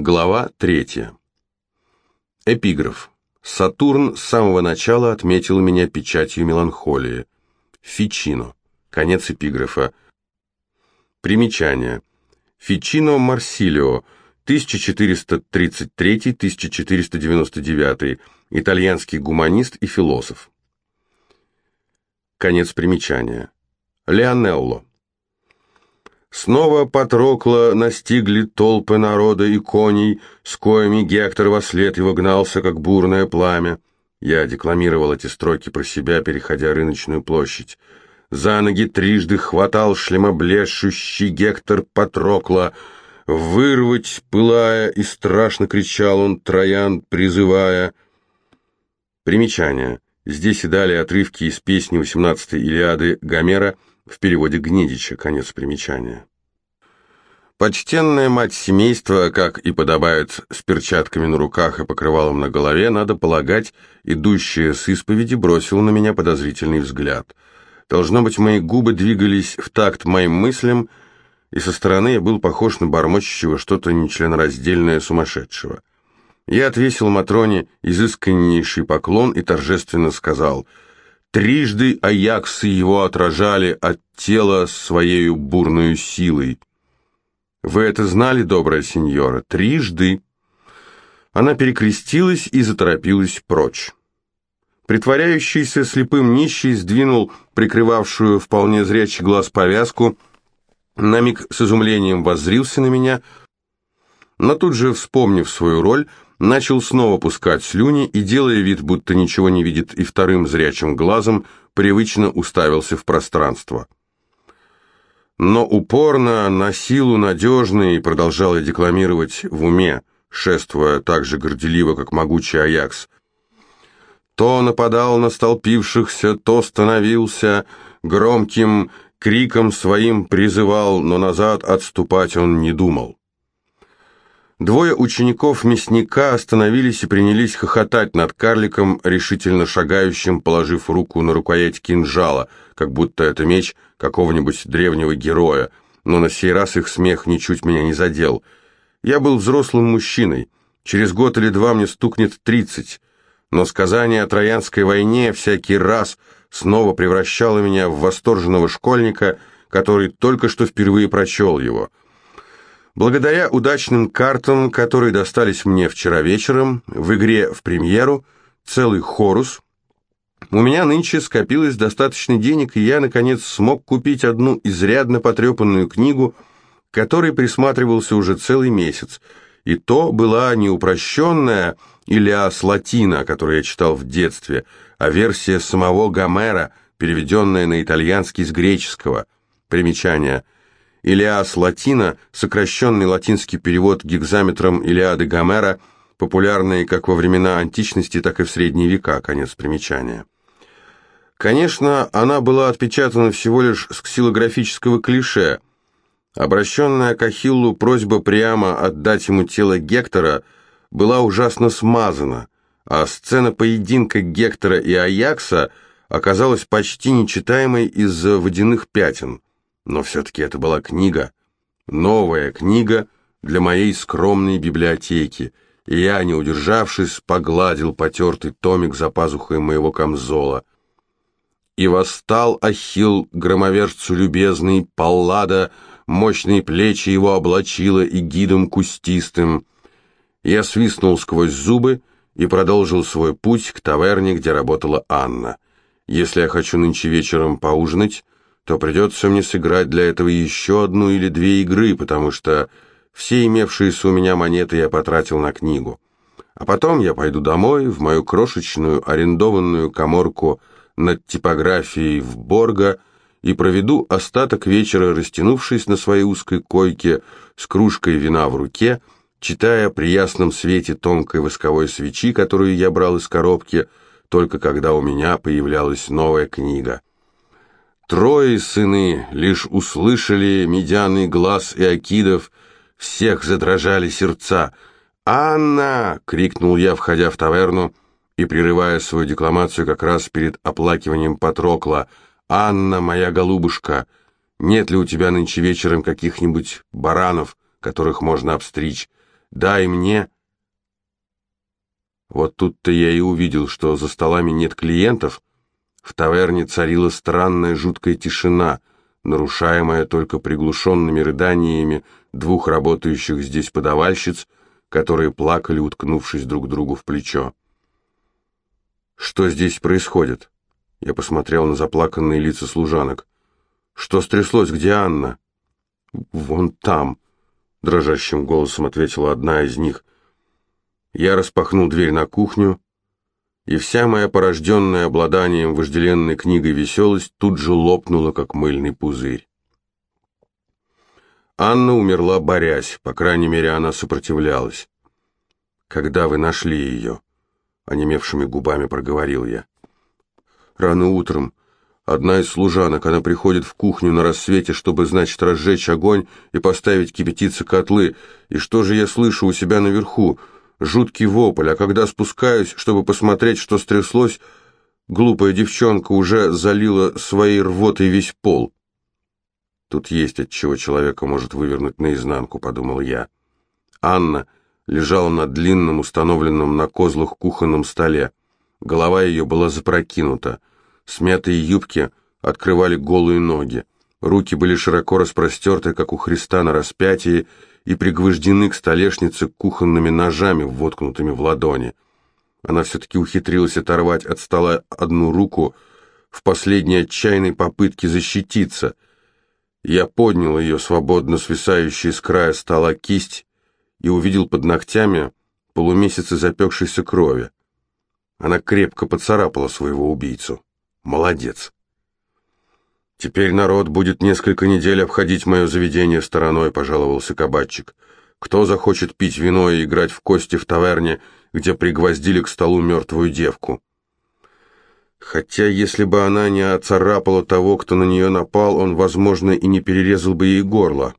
Глава третья. Эпиграф. Сатурн с самого начала отметил меня печатью меланхолии. Фичино. Конец эпиграфа. Примечание. Фичино Марсилио, 1433-1499, итальянский гуманист и философ. Конец примечания. Леонелло. Снова Патрокла настигли толпы народа и коней, с коями Гектор во след его гнался, как бурное пламя. Я декламировал эти строки про себя, переходя рыночную площадь. За ноги трижды хватал шлемоблещущий Гектор Патрокла. Вырвать, пылая, и страшно кричал он, Троян призывая. Примечание. Здесь и далее отрывки из песни 18-й Илиады Гомера – в переводе Гнедича, конец примечания. Почтенная мать семейства, как и подобает, с перчатками на руках и покрывалом на голове, надо полагать, идущая с исповеди бросила на меня подозрительный взгляд. Должно быть, мои губы двигались в такт моим мыслям, и со стороны я был похож на бормочущего что-то нечленораздельное сумасшедшего. Я отвесил Матроне изысканнейший поклон и торжественно сказал — Трижды аяксы его отражали от тела своею бурную силой. Вы это знали, добрая сеньора? Трижды. Она перекрестилась и заторопилась прочь. Притворяющийся слепым нищий сдвинул прикрывавшую вполне зрячий глаз повязку, на миг с изумлением воззрился на меня, но тут же, вспомнив свою роль, начал снова пускать слюни и, делая вид, будто ничего не видит и вторым зрячим глазом, привычно уставился в пространство. Но упорно, на силу надежный, продолжал я декламировать в уме, шествуя так же горделиво, как могучий Аякс. То нападал на столпившихся, то становился, громким криком своим призывал, но назад отступать он не думал. Двое учеников мясника остановились и принялись хохотать над карликом, решительно шагающим, положив руку на рукоять кинжала, как будто это меч какого-нибудь древнего героя, но на сей раз их смех ничуть меня не задел. Я был взрослым мужчиной, через год или два мне стукнет тридцать, но сказание о Троянской войне всякий раз снова превращало меня в восторженного школьника, который только что впервые прочел его — Благодаря удачным картам, которые достались мне вчера вечером, в игре в премьеру, целый хорус, у меня нынче скопилось достаточно денег, и я, наконец, смог купить одну изрядно потрепанную книгу, которой присматривался уже целый месяц. И то была не упрощенная Илиас Латина, которую я читал в детстве, а версия самого Гомера, переведенная на итальянский с греческого. Примечание – Илиас Латина, сокращенный латинский перевод гигзаметром Илиады Гомера, популярный как во времена античности, так и в средние века, конец примечания. Конечно, она была отпечатана всего лишь с ксилографического клише. Обращенная к Ахиллу просьба прямо отдать ему тело Гектора была ужасно смазана, а сцена поединка Гектора и Аякса оказалась почти нечитаемой из-за водяных пятен – но все-таки это была книга, новая книга для моей скромной библиотеки, и я, не удержавшись, погладил потертый томик за пазухой моего камзола. И восстал Ахилл, громовержцу любезный, Паллада, мощные плечи его облачила и гидом кустистым. Я свистнул сквозь зубы и продолжил свой путь к таверне, где работала Анна. Если я хочу нынче вечером поужинать, то придется мне сыграть для этого еще одну или две игры, потому что все имевшиеся у меня монеты я потратил на книгу. А потом я пойду домой, в мою крошечную арендованную коморку над типографией в Борго, и проведу остаток вечера, растянувшись на своей узкой койке с кружкой вина в руке, читая при ясном свете тонкой восковой свечи, которую я брал из коробки, только когда у меня появлялась новая книга. Трое сыны лишь услышали медяный глаз Иокидов, всех задрожали сердца. «Анна!» — крикнул я, входя в таверну и прерывая свою декламацию как раз перед оплакиванием Патрокла. «Анна, моя голубушка, нет ли у тебя нынче вечером каких-нибудь баранов, которых можно обстричь? дай мне...» Вот тут-то я и увидел, что за столами нет клиентов. В таверне царила странная жуткая тишина, нарушаемая только приглушенными рыданиями двух работающих здесь подавальщиц, которые плакали, уткнувшись друг другу в плечо. «Что здесь происходит?» Я посмотрел на заплаканные лица служанок. «Что стряслось? Где Анна?» «Вон там», — дрожащим голосом ответила одна из них. Я распахнул дверь на кухню, и вся моя порожденная обладанием вожделенной книгой веселость тут же лопнула, как мыльный пузырь. Анна умерла, борясь, по крайней мере, она сопротивлялась. «Когда вы нашли ее?» — онемевшими губами проговорил я. «Рано утром. Одна из служанок, она приходит в кухню на рассвете, чтобы, значит, разжечь огонь и поставить кипятиться котлы. И что же я слышу у себя наверху? Жуткий вопль, а когда спускаюсь, чтобы посмотреть, что стряслось, глупая девчонка уже залила своей рвотой весь пол». Тут есть от чего человека может вывернуть наизнанку, подумал я. Анна лежала на длинном, установленном на козлах кухонном столе. Голова ее была запрокинута. Смятые юбки открывали голые ноги. Руки были широко распростерты, как у Христа на распятии, и пригвождены к столешнице кухонными ножами, воткнутыми в ладони. Она все-таки ухитрилась оторвать от стола одну руку в последней отчаянной попытке защититься — я поднял ее свободно свисающую с края стола кисть и увидел под ногтями полумесяцы запекшейся крови. Она крепко поцарапала своего убийцу. Молодец. «Теперь народ будет несколько недель обходить мое заведение стороной», — пожаловался кабачик. «Кто захочет пить вино и играть в кости в таверне, где пригвоздили к столу мертвую девку?» Хотя, если бы она не оцарапала того, кто на нее напал, он, возможно, и не перерезал бы ей горло.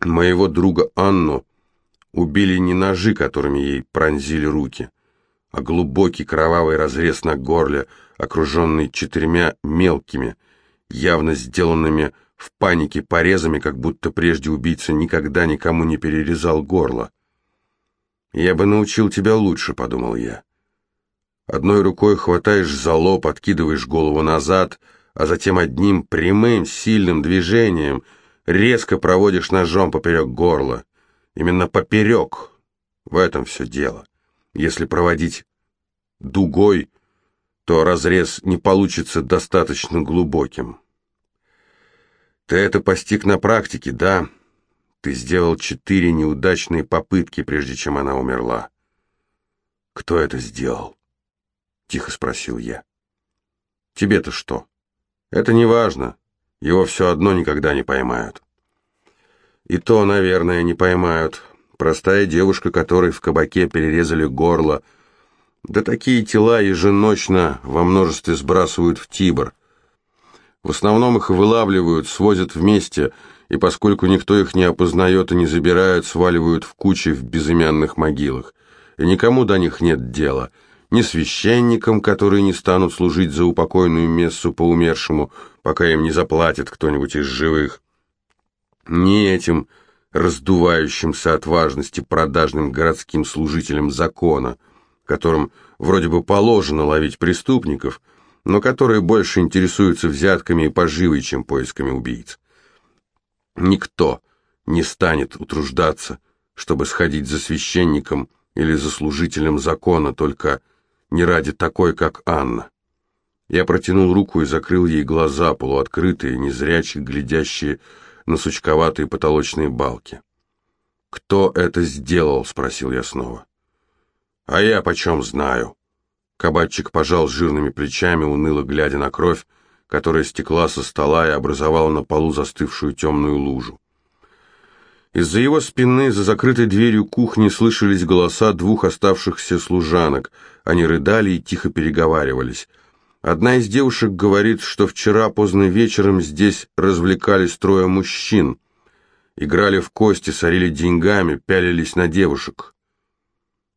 Моего друга Анну убили не ножи, которыми ей пронзили руки, а глубокий кровавый разрез на горле, окруженный четырьмя мелкими, явно сделанными в панике порезами, как будто прежде убийца никогда никому не перерезал горло. «Я бы научил тебя лучше», — подумал я. Одной рукой хватаешь за лоб, откидываешь голову назад, а затем одним прямым, сильным движением резко проводишь ножом поперек горла. Именно поперек. В этом все дело. Если проводить дугой, то разрез не получится достаточно глубоким. Ты это постиг на практике, да? Ты сделал четыре неудачные попытки, прежде чем она умерла. Кто это сделал? тихо спросил я. Тебе-то что? Это не важно. Его все одно никогда не поймают. И то, наверное, не поймают. Простая девушка, которой в кабаке перерезали горло. Да такие тела еженочно во множестве сбрасывают в Тибр. В основном их вылавливают, свозят вместе, и поскольку никто их не опознает и не забирают, сваливают в кучи в безымянных могилах. И никому до них нет дела — ни священникам, которые не станут служить за упокойную мессу по умершему, пока им не заплатит кто-нибудь из живых, ни этим раздувающимся от важности продажным городским служителям закона, которым вроде бы положено ловить преступников, но которые больше интересуются взятками и поживой, чем поисками убийц. Никто не станет утруждаться, чтобы сходить за священником или за служителем закона, только не ради такой, как Анна. Я протянул руку и закрыл ей глаза, полуоткрытые, незрячие, глядящие на сучковатые потолочные балки. «Кто это сделал?» — спросил я снова. «А я почем знаю?» Кабачик пожал жирными плечами, уныло глядя на кровь, которая стекла со стола и образовала на полу застывшую темную лужу. Из-за его спины, за закрытой дверью кухни, слышались голоса двух оставшихся служанок. Они рыдали и тихо переговаривались. Одна из девушек говорит, что вчера поздно вечером здесь развлекались трое мужчин. Играли в кости, сорили деньгами, пялились на девушек.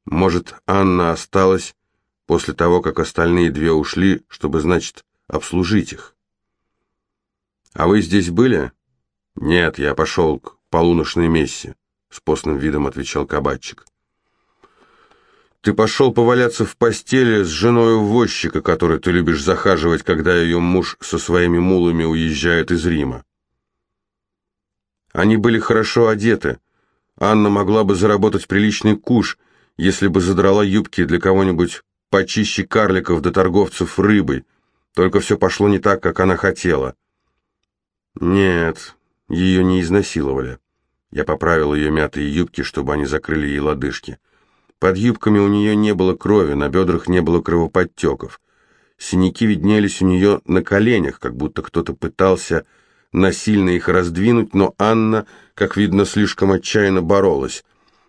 Может, Анна осталась после того, как остальные две ушли, чтобы, значит, обслужить их. «А вы здесь были?» «Нет, я пошел к полуношной мессе. с постным видом отвечал кабачик. Ты пошел поваляться в постели с женой возчика, которой ты любишь захаживать, когда ее муж со своими мулами уезжает из Рима. Они были хорошо одеты. Анна могла бы заработать приличный куш, если бы задрала юбки для кого-нибудь почище карликов до торговцев рыбой. Только все пошло не так, как она хотела. Нет, ее не изнасиловали. Я поправил ее мятые юбки, чтобы они закрыли ей лодыжки. Под юбками у нее не было крови, на бедрах не было кровоподтеков. Синяки виднелись у нее на коленях, как будто кто-то пытался насильно их раздвинуть, но Анна, как видно, слишком отчаянно боролась.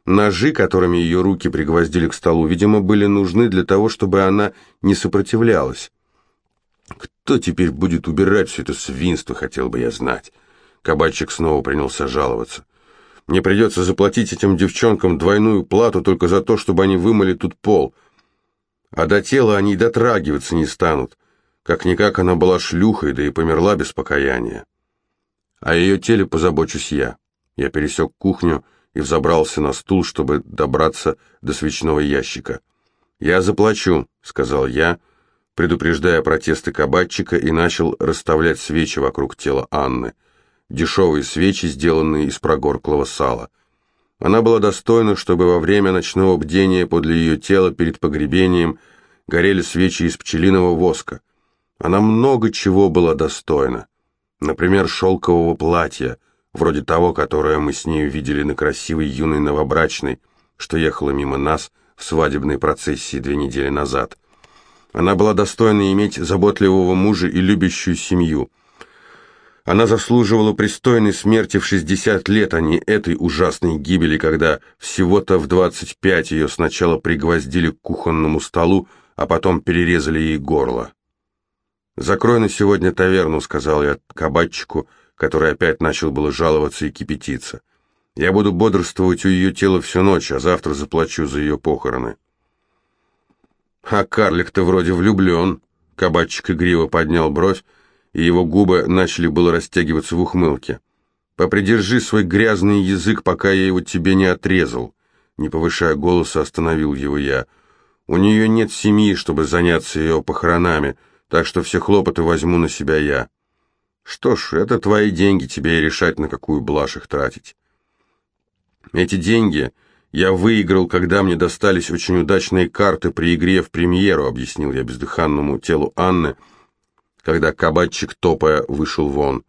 Ножи, которыми ее руки пригвоздили к столу, видимо, были нужны для того, чтобы она не сопротивлялась. Кто теперь будет убирать все это свинство, хотел бы я знать. Кабачик снова принялся жаловаться. Мне придется заплатить этим девчонкам двойную плату только за то, чтобы они вымыли тут пол. А до тела они дотрагиваться не станут. Как-никак она была шлюхой, да и померла без покаяния. О ее теле позабочусь я. Я пересек кухню и взобрался на стул, чтобы добраться до свечного ящика. «Я заплачу», — сказал я, предупреждая протесты кабачика, и начал расставлять свечи вокруг тела Анны — дешевые свечи, сделанные из прогорклого сала. Она была достойна, чтобы во время ночного бдения подле ее тела перед погребением горели свечи из пчелиного воска. Она много чего была достойна. Например, шелкового платья, вроде того, которое мы с ней видели на красивой юной новобрачной, что ехала мимо нас в свадебной процессии две недели назад. Она была достойна иметь заботливого мужа и любящую семью – она заслуживала пристойной смерти в 60 лет, а не этой ужасной гибели, когда всего-то в 25 ее сначала пригвоздили к кухонному столу, а потом перерезали ей горло. «Закрой на сегодня таверну», — сказал я кабачику, который опять начал было жаловаться и кипятиться. «Я буду бодрствовать у ее тела всю ночь, а завтра заплачу за ее похороны». «А карлик-то вроде влюблен», — кабачик игриво поднял бровь, и его губы начали было растягиваться в ухмылке. «Попридержи свой грязный язык, пока я его тебе не отрезал», не повышая голоса, остановил его я. «У нее нет семьи, чтобы заняться ее похоронами, так что все хлопоты возьму на себя я». «Что ж, это твои деньги, тебе и решать, на какую блажь их тратить». «Эти деньги я выиграл, когда мне достались очень удачные карты при игре в премьеру», объяснил я бездыханному телу Анны, — когда кабачик топая вышел вон.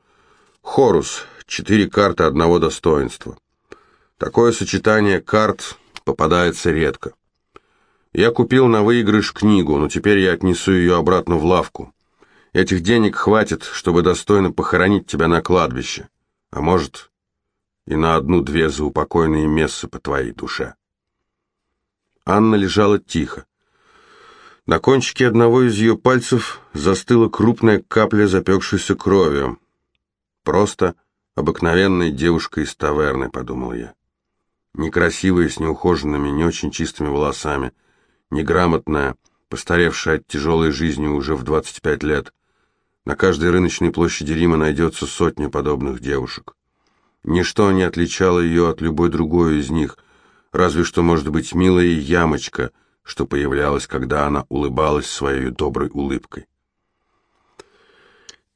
Хорус. Четыре карты одного достоинства. Такое сочетание карт попадается редко. Я купил на выигрыш книгу, но теперь я отнесу ее обратно в лавку. Этих денег хватит, чтобы достойно похоронить тебя на кладбище. А может, и на одну-две заупокойные мессы по твоей душе. Анна лежала тихо. На кончике одного из ее пальцев застыла крупная капля запекшейся крови. Просто обыкновенная девушка из таверны, подумал я. Некрасивая, с неухоженными, не очень чистыми волосами, неграмотная, постаревшая от тяжелой жизни уже в 25 лет. На каждой рыночной площади Рима найдется сотня подобных девушек. Ничто не отличало ее от любой другой из них, разве что, может быть, милая ямочка — что появлялось, когда она улыбалась своей доброй улыбкой.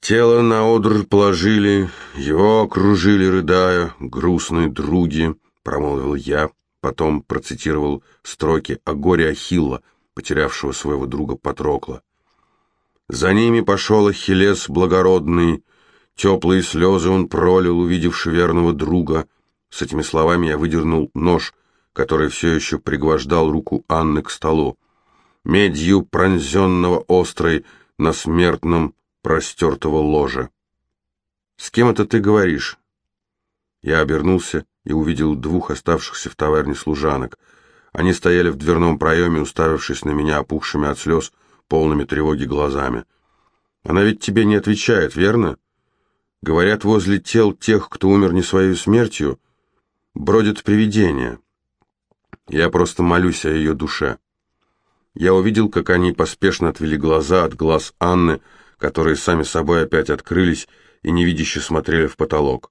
Тело на одр положили, его окружили, рыдая, грустные други, промолвил я, потом процитировал строки о горе Ахилла, потерявшего своего друга Патрокла. За ними пошел Ахиллес благородный, теплые слезы он пролил, увидевши верного друга. С этими словами я выдернул нож, который все еще пригвождал руку Анны к столу. Медью пронзенного острой на смертном простертого ложа. «С кем это ты говоришь?» Я обернулся и увидел двух оставшихся в таверне служанок. Они стояли в дверном проеме, уставившись на меня опухшими от слез, полными тревоги глазами. «Она ведь тебе не отвечает, верно? Говорят, возле тел тех, кто умер не своей смертью, бродят привидения». Я просто молюсь о ее душе. Я увидел, как они поспешно отвели глаза от глаз Анны, которые сами собой опять открылись и невидяще смотрели в потолок.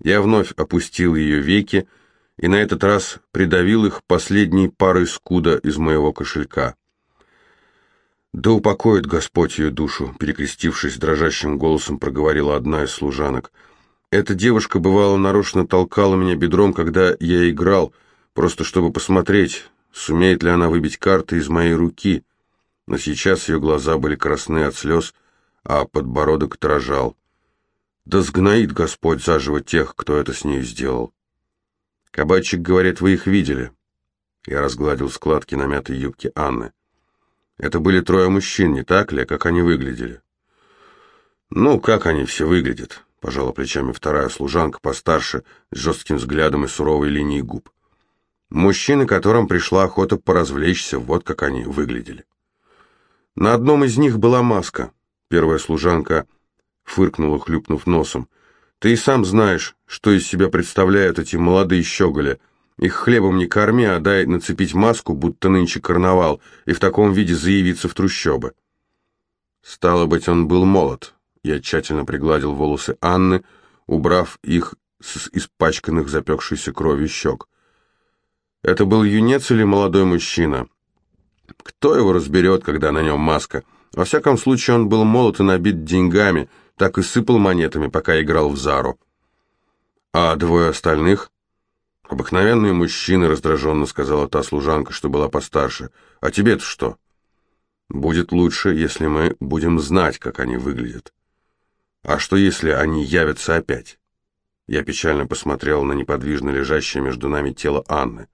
Я вновь опустил ее веки и на этот раз придавил их последней парой скуда из моего кошелька. «Да упокоит Господь ее душу», — перекрестившись дрожащим голосом, проговорила одна из служанок. «Эта девушка, бывало, нарочно толкала меня бедром, когда я играл, просто чтобы посмотреть, сумеет ли она выбить карты из моей руки. Но сейчас ее глаза были красны от слез, а подбородок дрожал. Да сгноит Господь заживо тех, кто это с ней сделал. Кабачик говорит, вы их видели. Я разгладил складки на мятой юбке Анны. Это были трое мужчин, не так ли, как они выглядели? Ну, как они все выглядят, пожала плечами вторая служанка постарше, с жестким взглядом и суровой линией губ. Мужчины, которым пришла охота поразвлечься, вот как они выглядели. На одном из них была маска. Первая служанка фыркнула, хлюпнув носом. «Ты и сам знаешь, что из себя представляют эти молодые щеголи. Их хлебом не корми, а дай нацепить маску, будто нынче карнавал, и в таком виде заявиться в трущобы». Стало быть, он был молод. Я тщательно пригладил волосы Анны, убрав их с испачканных запекшейся кровью щек. Это был юнец или молодой мужчина? Кто его разберет, когда на нем маска? Во всяком случае, он был молод и набит деньгами — так и сыпал монетами, пока играл в Зару. А двое остальных? Обыкновенные мужчины, раздраженно сказала та служанка, что была постарше. А тебе-то что? Будет лучше, если мы будем знать, как они выглядят. А что, если они явятся опять? Я печально посмотрел на неподвижно лежащее между нами тело Анны.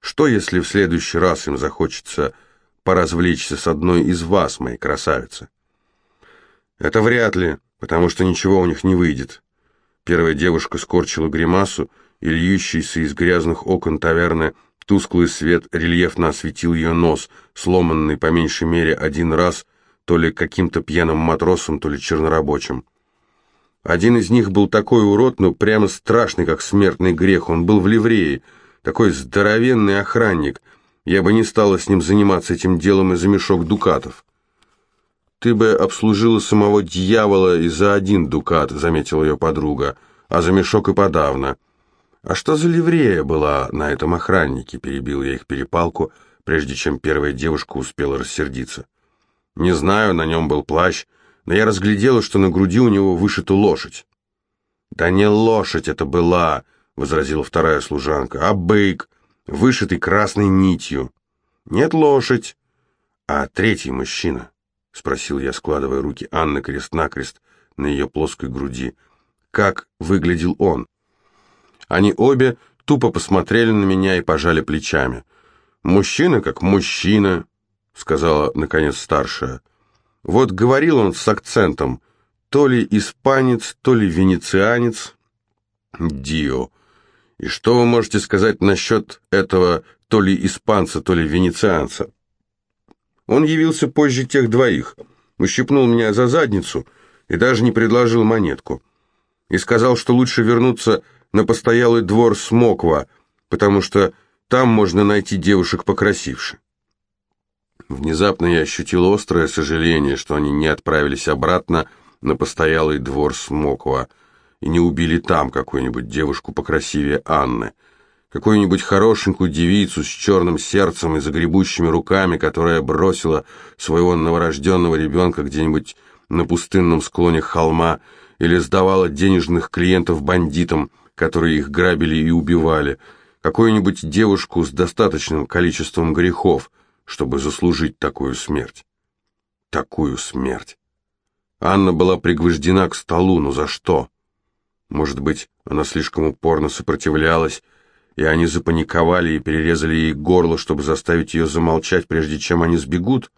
Что, если в следующий раз им захочется поразвлечься с одной из вас, моей красавицы? Это вряд ли, потому что ничего у них не выйдет. Первая девушка скорчила гримасу, и льющийся из грязных окон таверны тусклый свет рельефно осветил ее нос, сломанный по меньшей мере один раз, то ли каким-то пьяным матросом, то ли чернорабочим. Один из них был такой урод, но прямо страшный, как смертный грех. Он был в ливрее, такой здоровенный охранник. Я бы не стала с ним заниматься этим делом из-за мешок дукатов. «Ты бы обслужила самого дьявола и за один дукат», — заметила ее подруга, — «а за мешок и подавно». «А что за ливрея была на этом охраннике?» — перебил я их перепалку, прежде чем первая девушка успела рассердиться. «Не знаю, на нем был плащ, но я разглядела, что на груди у него вышита лошадь». «Да не лошадь это была», — возразила вторая служанка, — «а бык, вышитый красной нитью». «Нет, лошадь, а третий мужчина». — спросил я, складывая руки Анны крест-накрест на ее плоской груди. «Как выглядел он?» Они обе тупо посмотрели на меня и пожали плечами. «Мужчина как мужчина», — сказала, наконец, старшая. «Вот говорил он с акцентом, то ли испанец, то ли венецианец». «Дио! И что вы можете сказать насчет этого то ли испанца, то ли венецианца?» Он явился позже тех двоих, ущипнул меня за задницу и даже не предложил монетку. И сказал, что лучше вернуться на постоялый двор Смоква, потому что там можно найти девушек покрасивше. Внезапно я ощутил острое сожаление, что они не отправились обратно на постоялый двор Смоква и не убили там какую-нибудь девушку покрасивее Анны какую-нибудь хорошенькую девицу с черным сердцем и загребущими руками, которая бросила своего новорожденного ребенка где-нибудь на пустынном склоне холма или сдавала денежных клиентов бандитам, которые их грабили и убивали, какую-нибудь девушку с достаточным количеством грехов, чтобы заслужить такую смерть. Такую смерть. Анна была пригвождена к столу, но за что? Может быть, она слишком упорно сопротивлялась, и они запаниковали и перерезали ей горло, чтобы заставить ее замолчать, прежде чем они сбегут?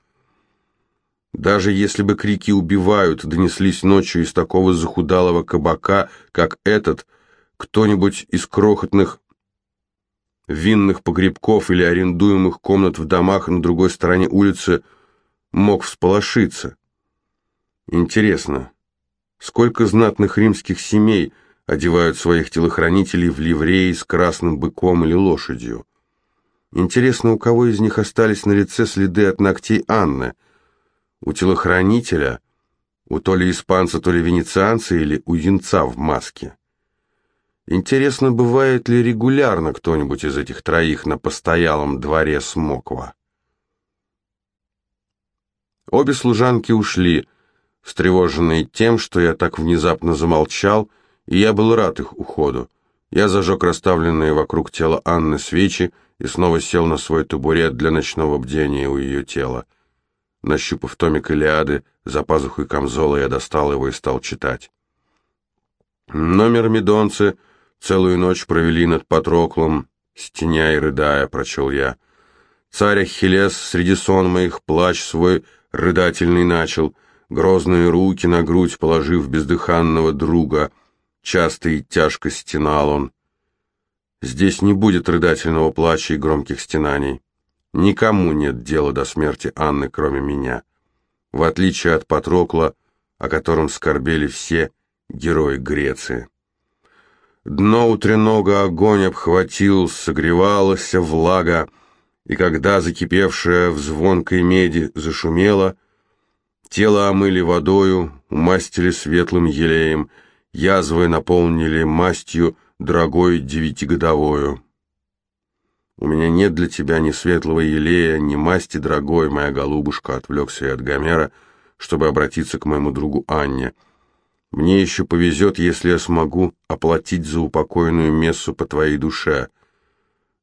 Даже если бы крики «убивают» донеслись ночью из такого захудалого кабака, как этот, кто-нибудь из крохотных винных погребков или арендуемых комнат в домах на другой стороне улицы мог всполошиться. Интересно, сколько знатных римских семей – одевают своих телохранителей в ливреи с красным быком или лошадью. Интересно, у кого из них остались на лице следы от ногтей Анны? У телохранителя, у то ли испанца, то ли венецианца или у янца в маске? Интересно, бывает ли регулярно кто-нибудь из этих троих на постоялом дворе Смоква? Обе служанки ушли, встревоженные тем, что я так внезапно замолчал, и я был рад их уходу. Я зажег расставленные вокруг тела Анны свечи и снова сел на свой табурет для ночного бдения у ее тела. Нащупав томик Илиады, за пазухой камзола я достал его и стал читать. Номер Медонцы целую ночь провели над Патроклом, стеня и рыдая, прочел я. Царь Ахиллес среди сон моих плач свой рыдательный начал, грозные руки на грудь положив бездыханного друга, часто и тяжко стенал он. Здесь не будет рыдательного плача и громких стенаний. Никому нет дела до смерти Анны, кроме меня. В отличие от Патрокла, о котором скорбели все герои Греции. Дно у тренога огонь обхватил, согревалась влага, и когда закипевшая в звонкой меди зашумела, тело омыли водою, умастили светлым елеем, язвы наполнили мастью дорогой девятигодовою. У меня нет для тебя ни светлого елея, ни масти дорогой, моя голубушка, отвлекся я от Гомера, чтобы обратиться к моему другу Анне. Мне еще повезет, если я смогу оплатить за упокойную мессу по твоей душе.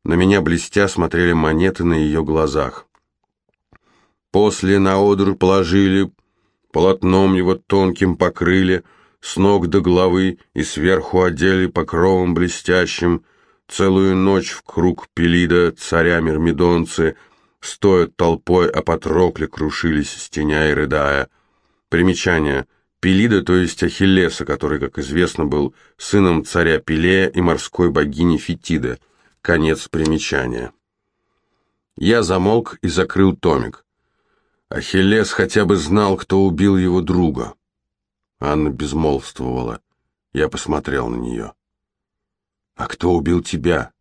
На меня блестя смотрели монеты на ее глазах. После на одр положили, полотном его тонким покрыли, с ног до головы и сверху одели покровом блестящим — Целую ночь в круг Пелида царя Мирмидонцы, стоя толпой, а Патрокле крушились, стеня и рыдая. Примечание. Пелида, то есть Ахиллеса, который, как известно, был сыном царя Пелея и морской богини Фетиды. Конец примечания. Я замолк и закрыл томик. Ахиллес хотя бы знал, кто убил его друга. Анна безмолвствовала. Я посмотрел на нее. «А кто убил тебя,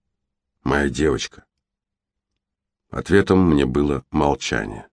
моя девочка?» Ответом мне было молчание.